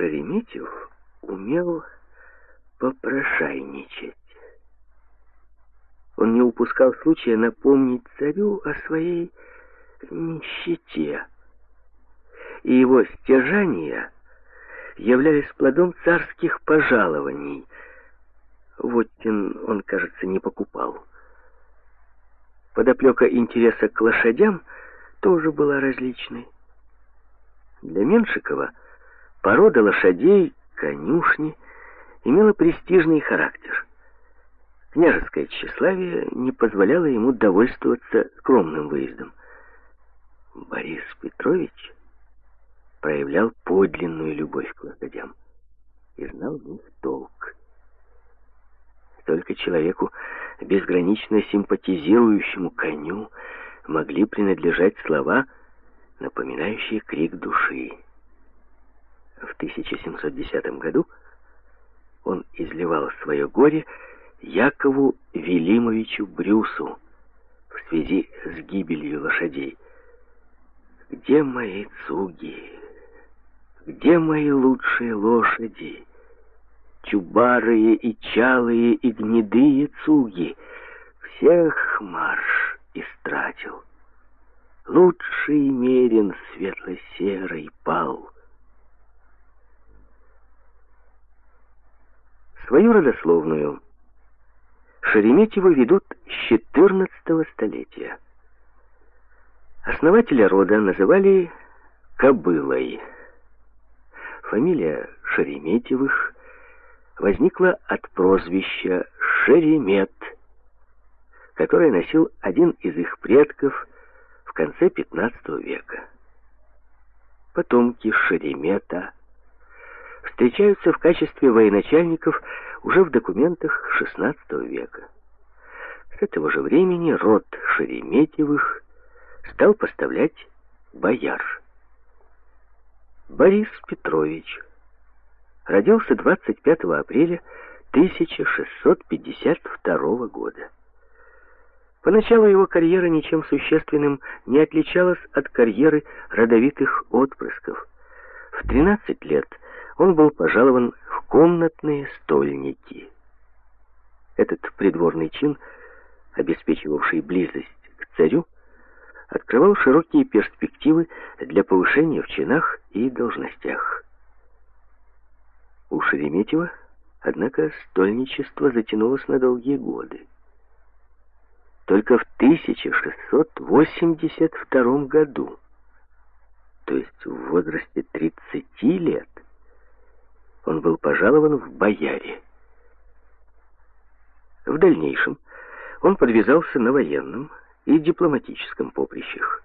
Шереметьев умел попрошайничать. Он не упускал случая напомнить царю о своей нищете. И его стяжания являлись плодом царских пожалований. Воттин он, кажется, не покупал. Подоплека интереса к лошадям тоже была различной. Для Меншикова порода лошадей, конюшни, имела престижный характер. Княжеское тщеславие не позволяло ему довольствоваться скромным выездом. Борис Петрович проявлял подлинную любовь к лошадям и знал в них толк. Только человеку, безгранично симпатизирующему коню, могли принадлежать слова, напоминающие крик души. В 1710 году он изливал свое горе Якову Велимовичу Брюсу в связи с гибелью лошадей. «Где мои цуги? Где мои лучшие лошади? Чубарые и чалые и гнедые цуги? Всех марш истратил. Лучший мерен светло-серый пал». Свою родословную Шереметьево ведут с XIV столетия. Основателя рода называли Кобылой. Фамилия Шереметьевых возникла от прозвища Шеремет, которое носил один из их предков в конце XV века. Потомки Шеремета встречаются в качестве военачальников уже в документах XVI века. С этого же времени род Шереметьевых стал поставлять бояр. Борис Петрович родился 25 апреля 1652 года. Поначалу его карьера ничем существенным не отличалась от карьеры родовитых отпрысков. В 13 лет он был пожалован в комнатные стольники. Этот придворный чин, обеспечивавший близость к царю, открывал широкие перспективы для повышения в чинах и должностях. У Шереметьева, однако, стольничество затянулось на долгие годы. Только в 1682 году, то есть в возрасте 30 лет, он был пожалован в бояре. В дальнейшем он подвязался на военном и дипломатическом поприщах.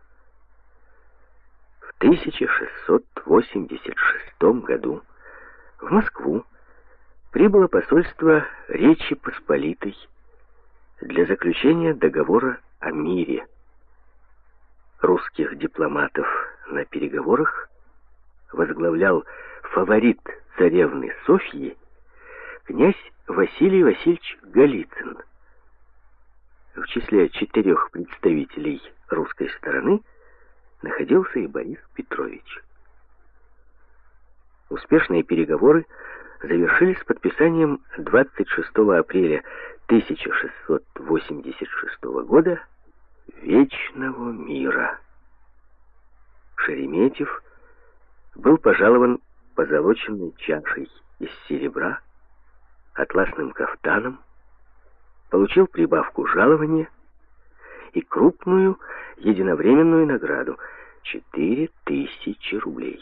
В 1686 году в Москву прибыло посольство Речи Посполитой для заключения договора о мире. Русских дипломатов на переговорах возглавлял фаворит царевны Софьи, князь Василий Васильевич Голицын. В числе четырех представителей русской стороны находился и Борис Петрович. Успешные переговоры завершились подписанием 26 апреля 1686 года Вечного мира. Шереметьев был пожалован позолоченной чашей из серебра, атласным кафтаном, получил прибавку жалования и крупную единовременную награду — четыре тысячи рублей.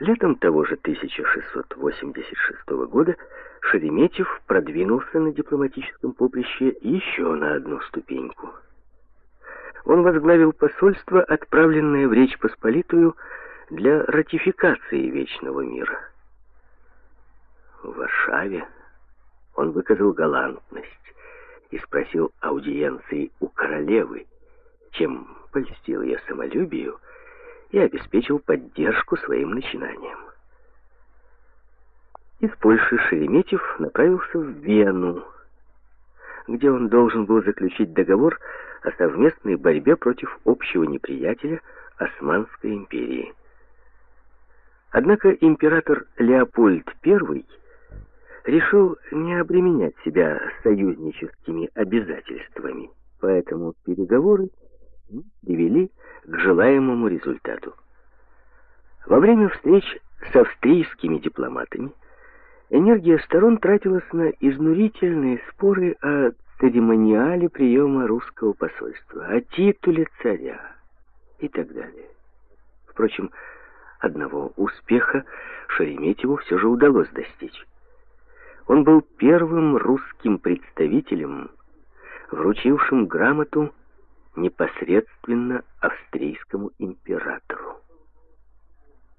Летом того же 1686 года Шереметьев продвинулся на дипломатическом поприще еще на одну ступеньку. Он возглавил посольство, отправленное в Речь Посполитую для ратификации Вечного мира. В Варшаве он выказал галантность и спросил аудиенции у королевы, чем польстил ее самолюбию и обеспечил поддержку своим начинаниям. Из Польши Шереметьев направился в Вену, где он должен был заключить договор о совместной борьбе против общего неприятеля Османской империи. Однако император Леопольд I решил не обременять себя союзническими обязательствами, поэтому переговоры привели к желаемому результату. Во время встреч с австрийскими дипломатами энергия сторон тратилась на изнурительные споры о церемониале приема русского посольства, о титуле царя и так далее. Впрочем, одного успеха Шереметьеву все же удалось достичь. Он был первым русским представителем, вручившим грамоту непосредственно австрийскому императору.